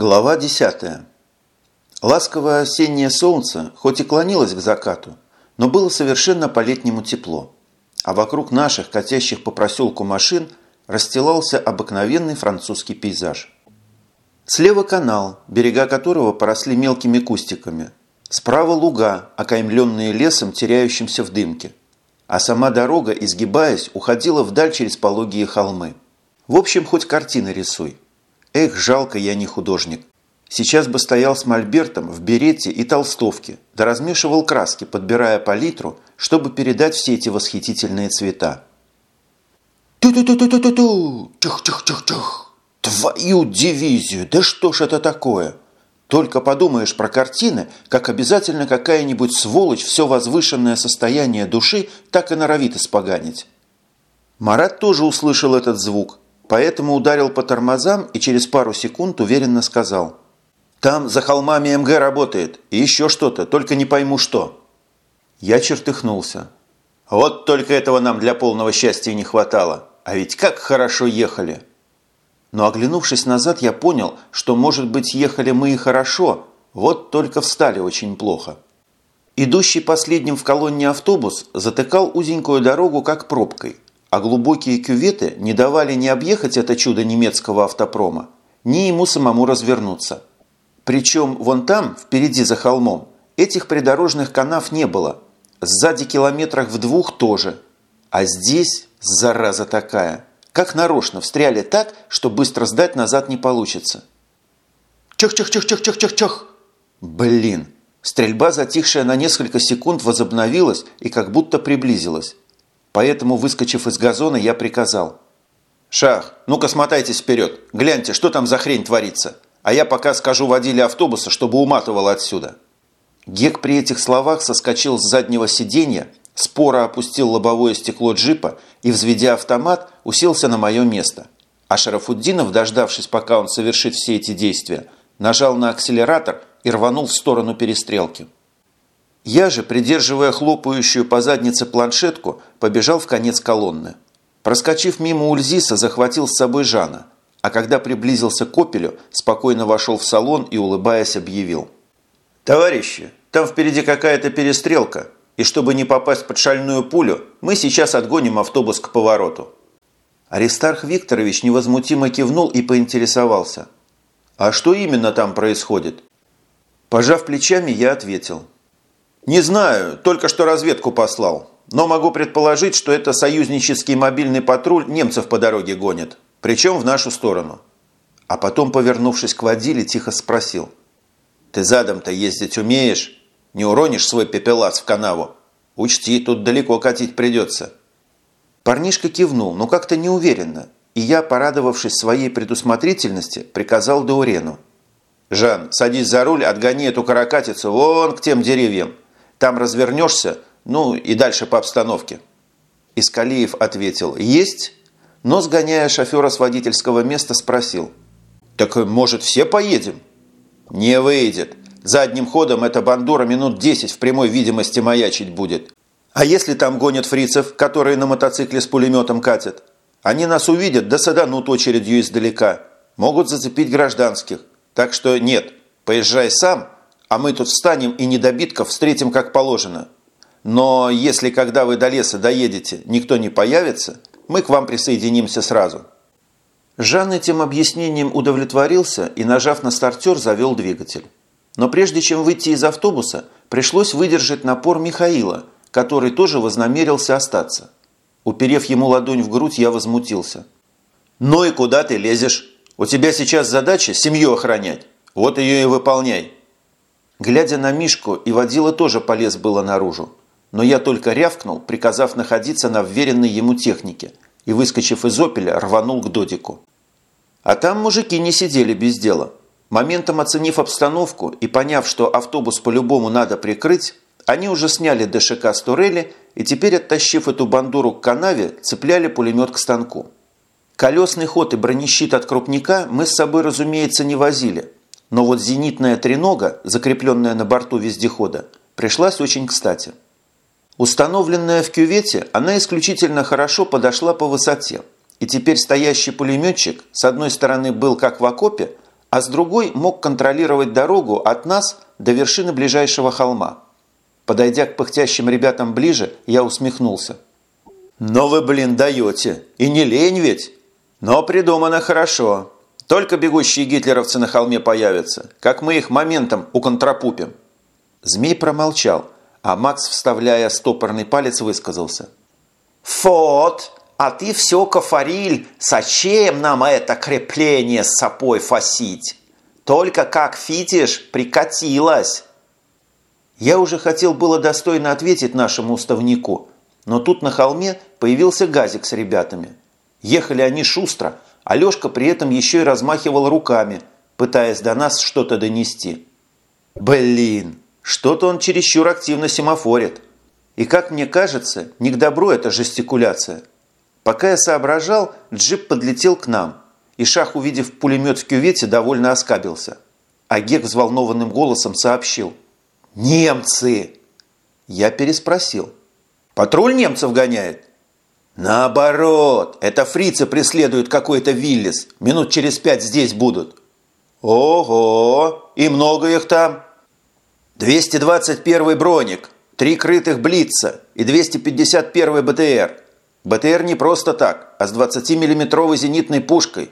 Глава 10. Ласковое осеннее солнце хоть и клонилось к закату, но было совершенно по-летнему тепло, а вокруг наших, катящих по проселку машин, расстилался обыкновенный французский пейзаж. Слева канал, берега которого поросли мелкими кустиками. Справа луга, окаймленные лесом, теряющимся в дымке. А сама дорога, изгибаясь, уходила вдаль через пологие холмы. В общем, хоть картины рисуй. Эх, жалко, я не художник. Сейчас бы стоял с мольбертом в берете и толстовке, да размешивал краски, подбирая палитру, чтобы передать все эти восхитительные цвета. Ту-ту-ту-ту-ту-ту! Чух-чух-чух-чух! Твою дивизию! Да что ж это такое? Только подумаешь про картины, как обязательно какая-нибудь сволочь все возвышенное состояние души так и норовит испоганить. Марат тоже услышал этот звук, поэтому ударил по тормозам и через пару секунд уверенно сказал – там за холмами МГ работает. И еще что-то, только не пойму что». Я чертыхнулся. «Вот только этого нам для полного счастья не хватало. А ведь как хорошо ехали!» Но оглянувшись назад, я понял, что, может быть, ехали мы и хорошо, вот только встали очень плохо. Идущий последним в колонне автобус затыкал узенькую дорогу как пробкой, а глубокие кюветы не давали ни объехать это чудо немецкого автопрома, ни ему самому развернуться. Причем вон там, впереди за холмом, этих придорожных канав не было. Сзади километрах в двух тоже. А здесь, зараза такая, как нарочно встряли так, что быстро сдать назад не получится. Чах-чах-чах-чах-чах-чах-чах! Блин! Стрельба, затихшая на несколько секунд, возобновилась и как будто приблизилась. Поэтому, выскочив из газона, я приказал. «Шах, ну-ка смотайтесь вперед, гляньте, что там за хрень творится!» а я пока скажу водиле автобуса, чтобы уматывал отсюда». Гек при этих словах соскочил с заднего сиденья, споро опустил лобовое стекло джипа и, взведя автомат, уселся на мое место. А Шарафуддинов, дождавшись, пока он совершит все эти действия, нажал на акселератор и рванул в сторону перестрелки. Я же, придерживая хлопающую по заднице планшетку, побежал в конец колонны. Проскочив мимо Ульзиса, захватил с собой Жана – а когда приблизился к «Опелю», спокойно вошел в салон и, улыбаясь, объявил. «Товарищи, там впереди какая-то перестрелка, и чтобы не попасть под шальную пулю, мы сейчас отгоним автобус к повороту». Аристарх Викторович невозмутимо кивнул и поинтересовался. «А что именно там происходит?» Пожав плечами, я ответил. «Не знаю, только что разведку послал, но могу предположить, что это союзнический мобильный патруль немцев по дороге гонит». Причем в нашу сторону. А потом, повернувшись к водиле, тихо спросил. «Ты задом-то ездить умеешь? Не уронишь свой пепелац в канаву? Учти, тут далеко катить придется». Парнишка кивнул, но как-то неуверенно, и я, порадовавшись своей предусмотрительности, приказал Даурену. «Жан, садись за руль, отгони эту каракатицу вон к тем деревьям. Там развернешься, ну и дальше по обстановке». Искалиев ответил «Есть» но, сгоняя шофера с водительского места, спросил. «Так, может, все поедем?» «Не выйдет. Задним ходом эта бандура минут 10 в прямой видимости маячить будет. А если там гонят фрицев, которые на мотоцикле с пулеметом катят? Они нас увидят, да саданут очередью издалека. Могут зацепить гражданских. Так что нет, поезжай сам, а мы тут встанем и недобитков встретим как положено. Но если, когда вы до леса доедете, никто не появится, мы к вам присоединимся сразу». Жан этим объяснением удовлетворился и, нажав на стартер, завел двигатель. Но прежде чем выйти из автобуса, пришлось выдержать напор Михаила, который тоже вознамерился остаться. Уперев ему ладонь в грудь, я возмутился. «Ну и куда ты лезешь? У тебя сейчас задача семью охранять. Вот ее и выполняй». Глядя на Мишку, и водила тоже полез было наружу но я только рявкнул, приказав находиться на вверенной ему технике, и, выскочив из «Опеля», рванул к Додику. А там мужики не сидели без дела. Моментом оценив обстановку и поняв, что автобус по-любому надо прикрыть, они уже сняли ДШК с турели и теперь, оттащив эту бандуру к канаве, цепляли пулемет к станку. Колесный ход и бронещит от крупника мы с собой, разумеется, не возили, но вот зенитная тренога, закрепленная на борту вездехода, пришлась очень кстати – Установленная в кювете, она исключительно хорошо подошла по высоте. И теперь стоящий пулеметчик с одной стороны был как в окопе, а с другой мог контролировать дорогу от нас до вершины ближайшего холма. Подойдя к пыхтящим ребятам ближе, я усмехнулся. «Но вы, блин, даете! И не лень ведь! Но придумано хорошо. Только бегущие гитлеровцы на холме появятся, как мы их моментом уконтрапупим». Змей промолчал, а Макс, вставляя стопорный палец, высказался. «Фот, а ты все, Кафариль, зачем нам это крепление с сапой фасить? Только как фитиш прикатилась!» Я уже хотел было достойно ответить нашему уставнику, но тут на холме появился газик с ребятами. Ехали они шустро, а Лешка при этом еще и размахивал руками, пытаясь до нас что-то донести. Блин, что-то он чересчур активно семафорит. И как мне кажется, не к добру эта жестикуляция. Пока я соображал, джип подлетел к нам, и Шах, увидев пулемет в кювете, довольно оскабился. А Гек взволнованным голосом сообщил – «Немцы!» Я переспросил. «Патруль немцев гоняет?» «Наоборот, это фрицы преследуют какой-то Виллис. Минут через пять здесь будут». «Ого! И много их там?» «221 броник, три крытых Блица и 251 БТР. БТР не просто так, а с 20-миллиметровой зенитной пушкой.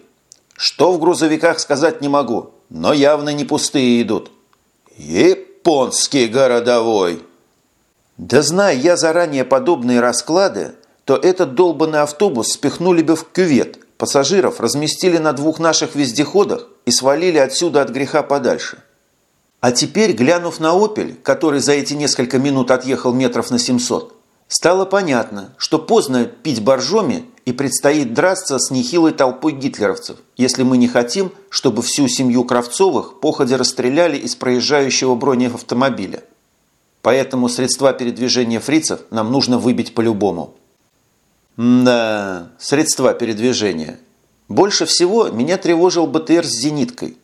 Что в грузовиках сказать не могу, но явно не пустые идут». Японский городовой!» Да зная я заранее подобные расклады, то этот долбанный автобус спихнули бы в кювет, пассажиров разместили на двух наших вездеходах и свалили отсюда от греха подальше. А теперь, глянув на «Опель», который за эти несколько минут отъехал метров на 700, стало понятно, что поздно пить боржоми и предстоит драться с нехилой толпой гитлеровцев, если мы не хотим, чтобы всю семью Кравцовых походя расстреляли из проезжающего бронеавтомобиля. Поэтому средства передвижения фрицев нам нужно выбить по-любому. Да, средства передвижения. Больше всего меня тревожил БТР с зениткой.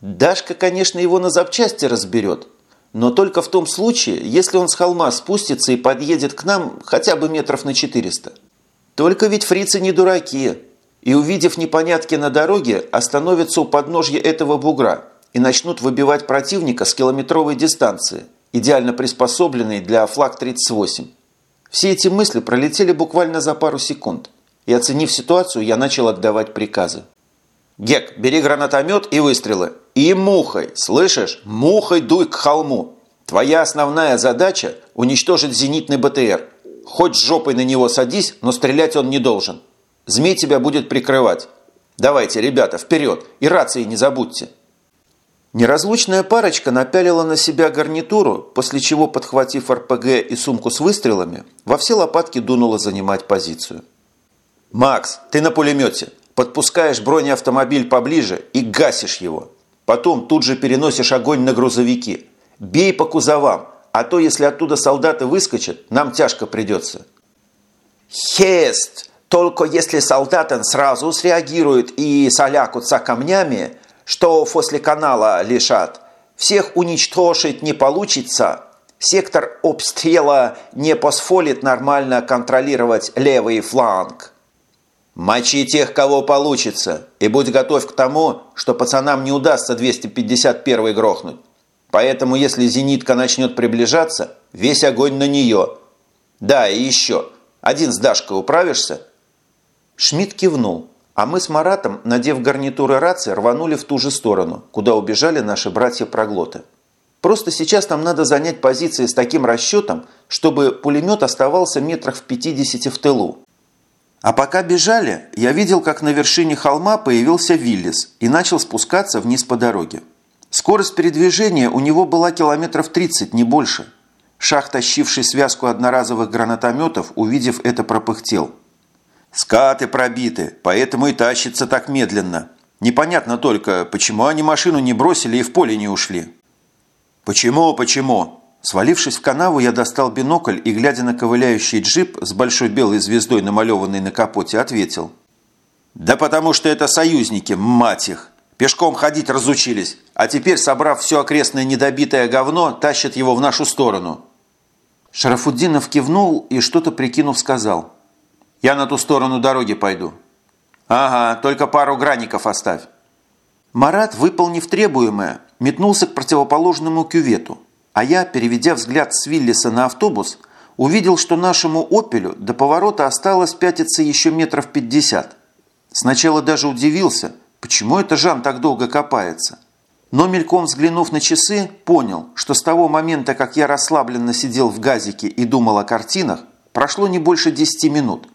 Дашка, конечно, его на запчасти разберет, но только в том случае, если он с холма спустится и подъедет к нам хотя бы метров на 400. Только ведь фрицы не дураки, и, увидев непонятки на дороге, остановятся у подножья этого бугра и начнут выбивать противника с километровой дистанции, идеально приспособленной для флаг-38. Все эти мысли пролетели буквально за пару секунд, и, оценив ситуацию, я начал отдавать приказы. «Гек, бери гранатомет и выстрелы. И мухой, слышишь? Мухой дуй к холму. Твоя основная задача – уничтожить зенитный БТР – Хоть жопой на него садись, но стрелять он не должен. Змей тебя будет прикрывать. Давайте, ребята, вперед, и рации не забудьте. Неразлучная парочка напялила на себя гарнитуру, после чего, подхватив РПГ и сумку с выстрелами, во все лопатки дунула занимать позицию. «Макс, ты на пулемете. Подпускаешь бронеавтомобиль поближе и гасишь его. Потом тут же переносишь огонь на грузовики. Бей по кузовам, а то, если оттуда солдаты выскочат, нам тяжко придется». «Хест! Только если солдаты сразу среагируют и солякутся камнями, что после канала лежат, всех уничтожить не получится. Сектор обстрела не позволит нормально контролировать левый фланг». «Мочи тех, кого получится, и будь готов к тому, что пацанам не удастся 251 грохнуть. Поэтому, если зенитка начнет приближаться, весь огонь на нее. Да, и еще. Один с Дашкой управишься?» Шмидт кивнул, а мы с Маратом, надев гарнитуры рации, рванули в ту же сторону, куда убежали наши братья-проглоты. Просто сейчас нам надо занять позиции с таким расчетом, чтобы пулемет оставался метрах в 50 в тылу. А пока бежали, я видел, как на вершине холма появился Виллис и начал спускаться вниз по дороге. Скорость передвижения у него была километров 30, не больше. Шах, тащивший связку одноразовых гранатометов, увидев это, пропыхтел. «Скаты пробиты, поэтому и тащится так медленно. Непонятно только, почему они машину не бросили и в поле не ушли». «Почему, почему?» Свалившись в канаву, я достал бинокль и, глядя на ковыляющий джип с большой белой звездой, намалеванной на капоте, ответил. «Да потому что это союзники, мать их! Пешком ходить разучились, а теперь, собрав все окрестное недобитое говно, тащат его в нашу сторону». Шарафуддинов кивнул и, что-то прикинув, сказал. «Я на ту сторону дороги пойду». «Ага, только пару граников оставь». Марат, выполнив требуемое, метнулся к противоположному кювету, а я, переведя взгляд с Виллиса на автобус, увидел, что нашему «Опелю» до поворота осталось пятиться еще метров пятьдесят. Сначала даже удивился, почему это Жан так долго копается. Но мельком взглянув на часы, понял, что с того момента, как я расслабленно сидел в газике и думал о картинах, прошло не больше 10 минут.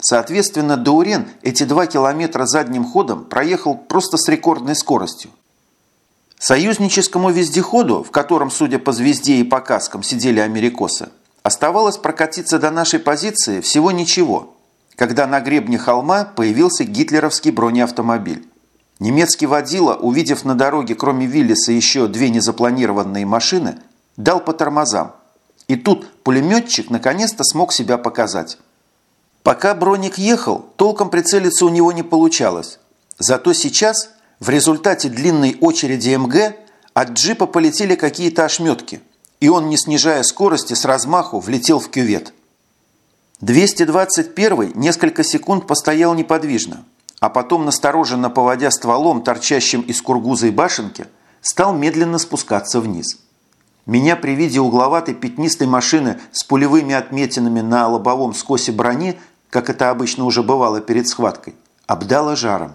Соответственно, Даурен эти два километра задним ходом проехал просто с рекордной скоростью. Союзническому вездеходу, в котором, судя по звезде и по каскам, сидели америкосы, оставалось прокатиться до нашей позиции всего ничего, когда на гребне холма появился гитлеровский бронеавтомобиль. Немецкий водила, увидев на дороге кроме Виллиса еще две незапланированные машины, дал по тормозам. И тут пулеметчик наконец-то смог себя показать. Пока Броник ехал, толком прицелиться у него не получалось. Зато сейчас, в результате длинной очереди МГ, от джипа полетели какие-то ошметки, и он, не снижая скорости, с размаху влетел в кювет. 221 несколько секунд постоял неподвижно, а потом, настороженно поводя стволом, торчащим из кургузой башенки, стал медленно спускаться вниз. Меня при виде угловатой пятнистой машины с пулевыми отметинами на лобовом скосе брони как это обычно уже бывало перед схваткой, обдало жаром.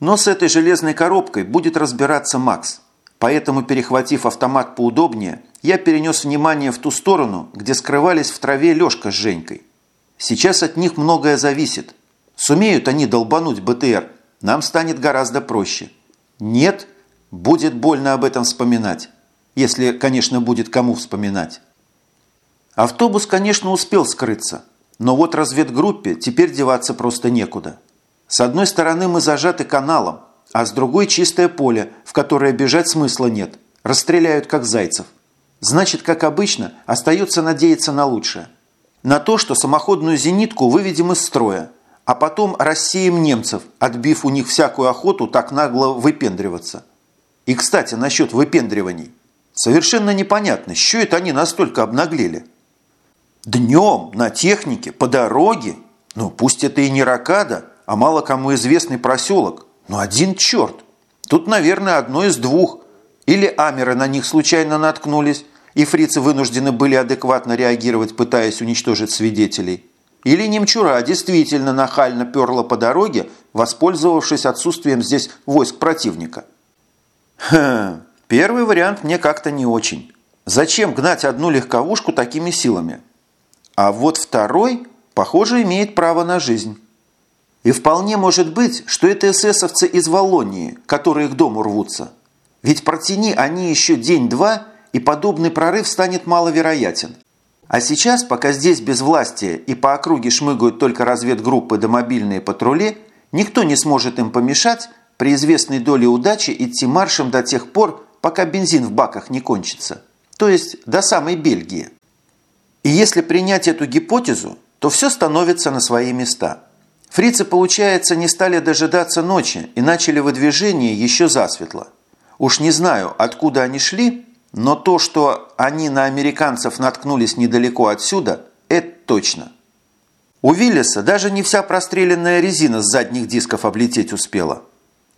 Но с этой железной коробкой будет разбираться Макс. Поэтому, перехватив автомат поудобнее, я перенес внимание в ту сторону, где скрывались в траве Лешка с Женькой. Сейчас от них многое зависит. Сумеют они долбануть БТР, нам станет гораздо проще. Нет, будет больно об этом вспоминать. Если, конечно, будет кому вспоминать. Автобус, конечно, успел скрыться – но вот разведгруппе теперь деваться просто некуда. С одной стороны мы зажаты каналом, а с другой чистое поле, в которое бежать смысла нет. Расстреляют как зайцев. Значит, как обычно, остается надеяться на лучшее. На то, что самоходную зенитку выведем из строя, а потом рассеем немцев, отбив у них всякую охоту так нагло выпендриваться. И, кстати, насчет выпендриваний. Совершенно непонятно, что это они настолько обнаглели. Днем, на технике, по дороге. Ну, пусть это и не Ракада, а мало кому известный проселок. Но один черт. Тут, наверное, одно из двух. Или амеры на них случайно наткнулись, и фрицы вынуждены были адекватно реагировать, пытаясь уничтожить свидетелей. Или немчура действительно нахально перла по дороге, воспользовавшись отсутствием здесь войск противника. Хм, первый вариант мне как-то не очень. Зачем гнать одну легковушку такими силами? А вот второй, похоже, имеет право на жизнь. И вполне может быть, что это эсэсовцы из Волонии, которые к дому рвутся. Ведь протяни они еще день-два, и подобный прорыв станет маловероятен. А сейчас, пока здесь без власти и по округе шмыгают только разведгруппы да мобильные патрули, никто не сможет им помешать при известной доле удачи идти маршем до тех пор, пока бензин в баках не кончится. То есть до самой Бельгии. И если принять эту гипотезу, то все становится на свои места. Фрицы, получается, не стали дожидаться ночи и начали выдвижение еще засветло. Уж не знаю, откуда они шли, но то, что они на американцев наткнулись недалеко отсюда, это точно. У Виллиса даже не вся простреленная резина с задних дисков облететь успела.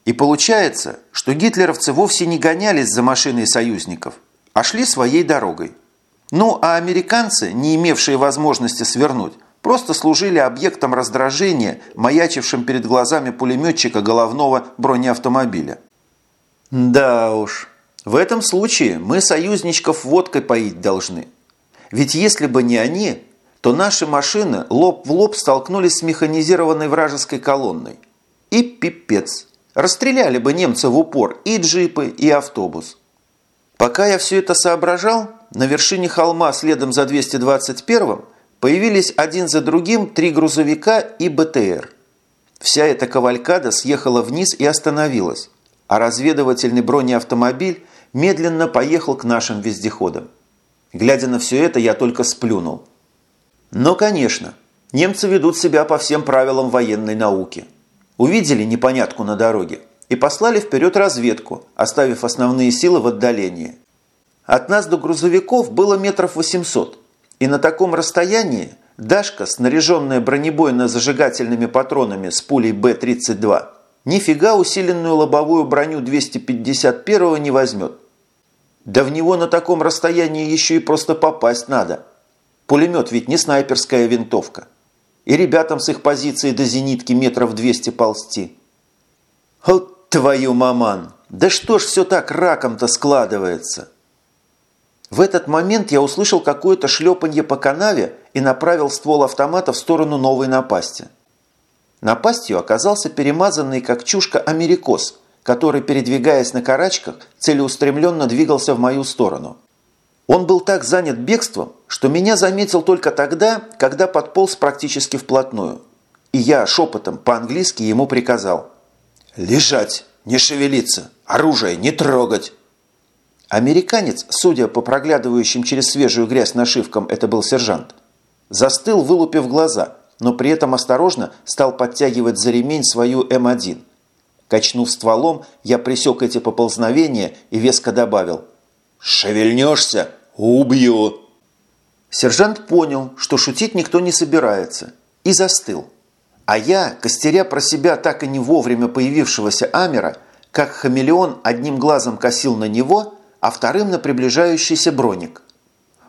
И получается, что гитлеровцы вовсе не гонялись за машиной союзников, а шли своей дорогой. Ну, а американцы, не имевшие возможности свернуть, просто служили объектом раздражения, маячившим перед глазами пулеметчика головного бронеавтомобиля. Да уж, в этом случае мы союзничков водкой поить должны. Ведь если бы не они, то наши машины лоб в лоб столкнулись с механизированной вражеской колонной. И пипец. Расстреляли бы немцы в упор и джипы, и автобус. Пока я все это соображал, на вершине холма следом за 221-м появились один за другим три грузовика и БТР. Вся эта кавалькада съехала вниз и остановилась, а разведывательный бронеавтомобиль медленно поехал к нашим вездеходам. Глядя на все это, я только сплюнул. Но, конечно, немцы ведут себя по всем правилам военной науки. Увидели непонятку на дороге и послали вперед разведку, оставив основные силы в отдалении. От нас до грузовиков было метров 800, и на таком расстоянии Дашка, снаряженная бронебойно-зажигательными патронами с пулей Б-32, нифига усиленную лобовую броню 251-го не возьмет. Да в него на таком расстоянии еще и просто попасть надо. Пулемет ведь не снайперская винтовка. И ребятам с их позиции до зенитки метров 200 ползти. Вот твою маман! Да что ж все так раком-то складывается? В этот момент я услышал какое-то шлепанье по канаве и направил ствол автомата в сторону новой напасти. Напастью оказался перемазанный как чушка америкос, который, передвигаясь на карачках, целеустремленно двигался в мою сторону. Он был так занят бегством, что меня заметил только тогда, когда подполз практически вплотную. И я шепотом по-английски ему приказал «Лежать, не шевелиться, оружие не трогать». Американец, судя по проглядывающим через свежую грязь нашивкам, это был сержант, застыл, вылупив глаза – но при этом осторожно стал подтягивать за ремень свою М1. Качнув стволом, я пресек эти поползновения и веско добавил «Шевельнешься – убью!». Сержант понял, что шутить никто не собирается, и застыл. А я, костеря про себя так и не вовремя появившегося Амера, как хамелеон одним глазом косил на него, а вторым на приближающийся броник.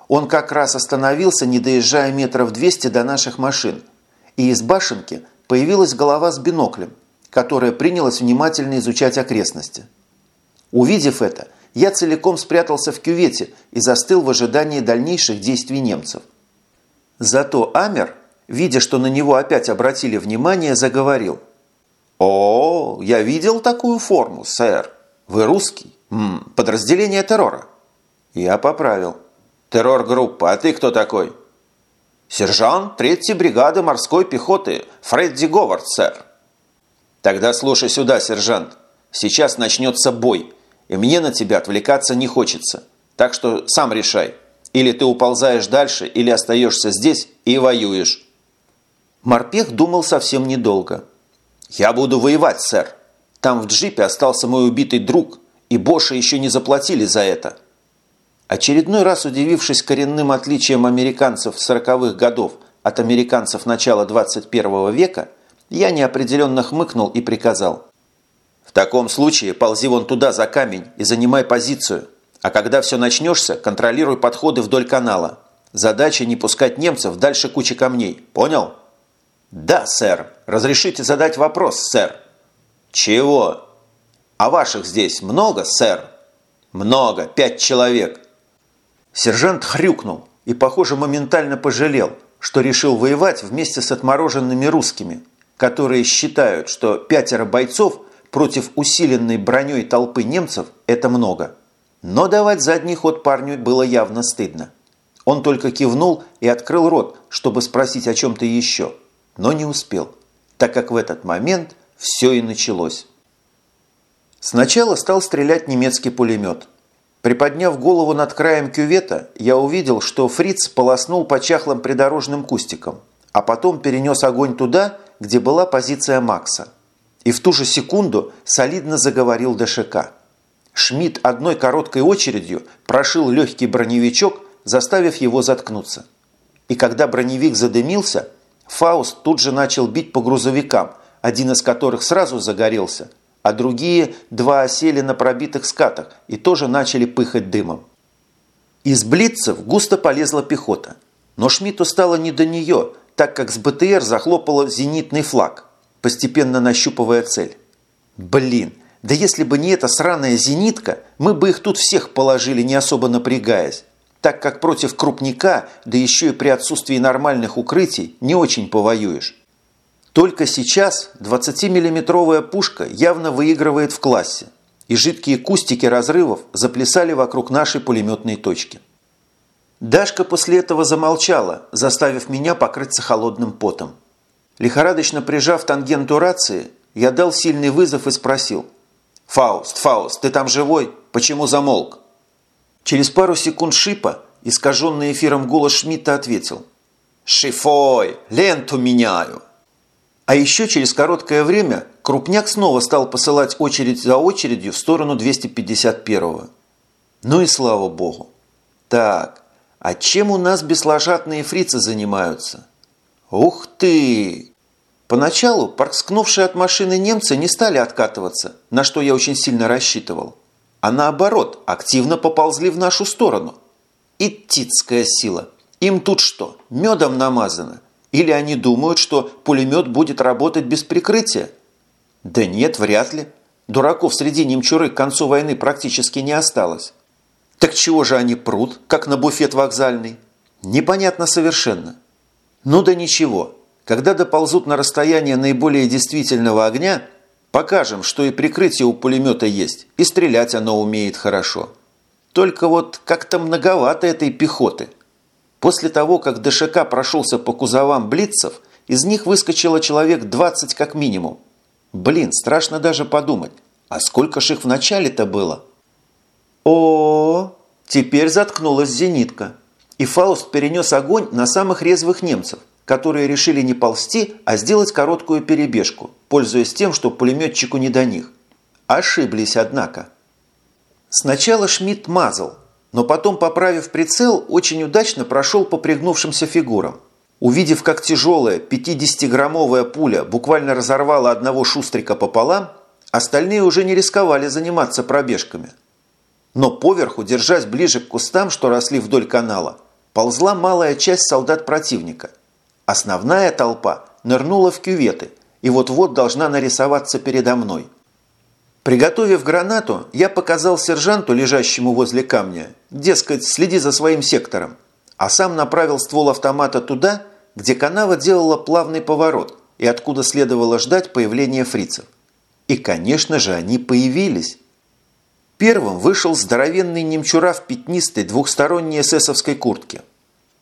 Он как раз остановился, не доезжая метров 200 до наших машин – и из башенки появилась голова с биноклем, которая принялась внимательно изучать окрестности. Увидев это, я целиком спрятался в кювете и застыл в ожидании дальнейших действий немцев. Зато Амер, видя, что на него опять обратили внимание, заговорил. «О, я видел такую форму, сэр. Вы русский? Подразделение террора». Я поправил. «Террор-группа, а ты кто такой?» «Сержант третьей бригады морской пехоты Фредди Говард, сэр». «Тогда слушай сюда, сержант. Сейчас начнется бой, и мне на тебя отвлекаться не хочется. Так что сам решай. Или ты уползаешь дальше, или остаешься здесь и воюешь». Морпех думал совсем недолго. «Я буду воевать, сэр. Там в джипе остался мой убитый друг, и Боша еще не заплатили за это». Очередной раз удивившись коренным отличием американцев 40-х годов от американцев начала 21 века, я неопределенно хмыкнул и приказал. «В таком случае ползи вон туда за камень и занимай позицию, а когда все начнешься, контролируй подходы вдоль канала. Задача не пускать немцев дальше кучи камней. Понял?» «Да, сэр. Разрешите задать вопрос, сэр?» «Чего?» «А ваших здесь много, сэр?» «Много. Пять человек. Сержант хрюкнул и, похоже, моментально пожалел, что решил воевать вместе с отмороженными русскими, которые считают, что пятеро бойцов против усиленной броней толпы немцев – это много. Но давать задний ход парню было явно стыдно. Он только кивнул и открыл рот, чтобы спросить о чем-то еще, но не успел, так как в этот момент все и началось. Сначала стал стрелять немецкий пулемет – Приподняв голову над краем кювета, я увидел, что фриц полоснул по чахлым придорожным кустикам, а потом перенес огонь туда, где была позиция Макса. И в ту же секунду солидно заговорил ДШК. Шмидт одной короткой очередью прошил легкий броневичок, заставив его заткнуться. И когда броневик задымился, Фауст тут же начал бить по грузовикам, один из которых сразу загорелся – а другие два осели на пробитых скатах и тоже начали пыхать дымом. Из блицев густо полезла пехота, но Шмидту стало не до нее, так как с БТР захлопало зенитный флаг, постепенно нащупывая цель. Блин, да если бы не эта сраная зенитка, мы бы их тут всех положили, не особо напрягаясь, так как против крупника, да еще и при отсутствии нормальных укрытий, не очень повоюешь. Только сейчас 20-миллиметровая пушка явно выигрывает в классе, и жидкие кустики разрывов заплясали вокруг нашей пулеметной точки. Дашка после этого замолчала, заставив меня покрыться холодным потом. Лихорадочно прижав тангенту рации, я дал сильный вызов и спросил. «Фауст, Фауст, ты там живой? Почему замолк?» Через пару секунд шипа, искаженный эфиром голос Шмидта ответил. «Шифой, ленту меняю!» А еще через короткое время Крупняк снова стал посылать очередь за очередью в сторону 251-го. Ну и слава богу. Так, а чем у нас бесложатные фрицы занимаются? Ух ты! Поначалу порскнувшие от машины немцы не стали откатываться, на что я очень сильно рассчитывал, а наоборот, активно поползли в нашу сторону. Итицкая сила. Им тут что, медом намазано? Или они думают, что пулемет будет работать без прикрытия? Да нет, вряд ли. Дураков среди немчуры к концу войны практически не осталось. Так чего же они прут, как на буфет вокзальный? Непонятно совершенно. Ну да ничего, когда доползут на расстояние наиболее действительного огня, покажем, что и прикрытие у пулемета есть, и стрелять оно умеет хорошо. Только вот как-то многовато этой пехоты. После того, как ДШК прошелся по кузовам блицев, из них выскочило человек 20 как минимум. Блин, страшно даже подумать, а сколько ж их в начале-то было? О, -о, -о теперь заткнулась зенитка, и Фауст перенес огонь на самых резвых немцев – которые решили не ползти, а сделать короткую перебежку, пользуясь тем, что пулеметчику не до них. Ошиблись, однако. Сначала Шмидт мазал, но потом, поправив прицел, очень удачно прошел по пригнувшимся фигурам. Увидев, как тяжелая 50-граммовая пуля буквально разорвала одного шустрика пополам, остальные уже не рисковали заниматься пробежками. Но поверху, держась ближе к кустам, что росли вдоль канала, ползла малая часть солдат противника – Основная толпа нырнула в кюветы и вот-вот должна нарисоваться передо мной. Приготовив гранату, я показал сержанту, лежащему возле камня, дескать, следи за своим сектором, а сам направил ствол автомата туда, где канава делала плавный поворот и откуда следовало ждать появления фрицев. И, конечно же, они появились. Первым вышел здоровенный немчура в пятнистой двухсторонней эсэсовской куртке –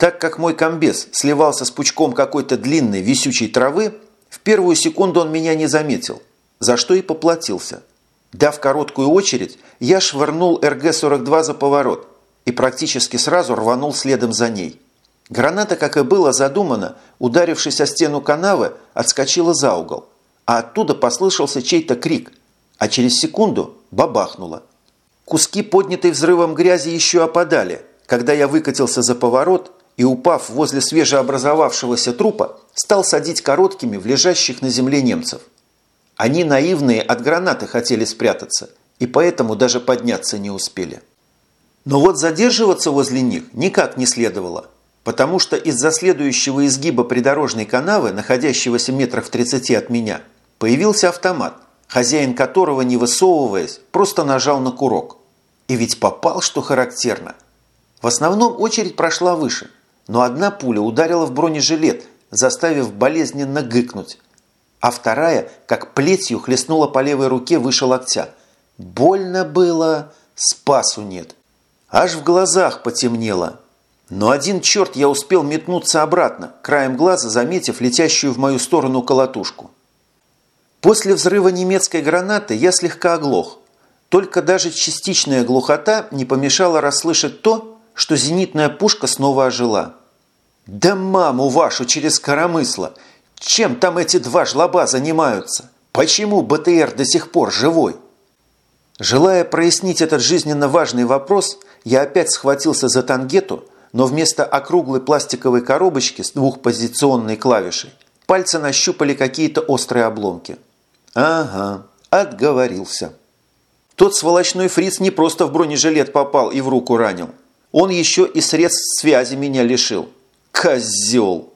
так как мой комбез сливался с пучком какой-то длинной висючей травы, в первую секунду он меня не заметил, за что и поплатился. Дав короткую очередь, я швырнул РГ-42 за поворот и практически сразу рванул следом за ней. Граната, как и было задумано, ударившись о стену канавы, отскочила за угол, а оттуда послышался чей-то крик, а через секунду бабахнуло. Куски, поднятые взрывом грязи, еще опадали, когда я выкатился за поворот и, упав возле свежеобразовавшегося трупа, стал садить короткими в лежащих на земле немцев. Они наивные от гранаты хотели спрятаться, и поэтому даже подняться не успели. Но вот задерживаться возле них никак не следовало, потому что из-за следующего изгиба придорожной канавы, находящегося метрах в 30 от меня, появился автомат, хозяин которого, не высовываясь, просто нажал на курок. И ведь попал, что характерно. В основном очередь прошла выше – но одна пуля ударила в бронежилет, заставив болезненно гыкнуть, а вторая, как плетью, хлестнула по левой руке выше локтя. Больно было, спасу нет. Аж в глазах потемнело. Но один черт я успел метнуться обратно, краем глаза заметив летящую в мою сторону колотушку. После взрыва немецкой гранаты я слегка оглох. Только даже частичная глухота не помешала расслышать то, что зенитная пушка снова ожила. «Да маму вашу через коромысло! Чем там эти два жлоба занимаются? Почему БТР до сих пор живой?» Желая прояснить этот жизненно важный вопрос, я опять схватился за тангету, но вместо округлой пластиковой коробочки с двухпозиционной клавишей пальцы нащупали какие-то острые обломки. «Ага, отговорился». Тот сволочной фриц не просто в бронежилет попал и в руку ранил – он еще и средств связи меня лишил. Козел!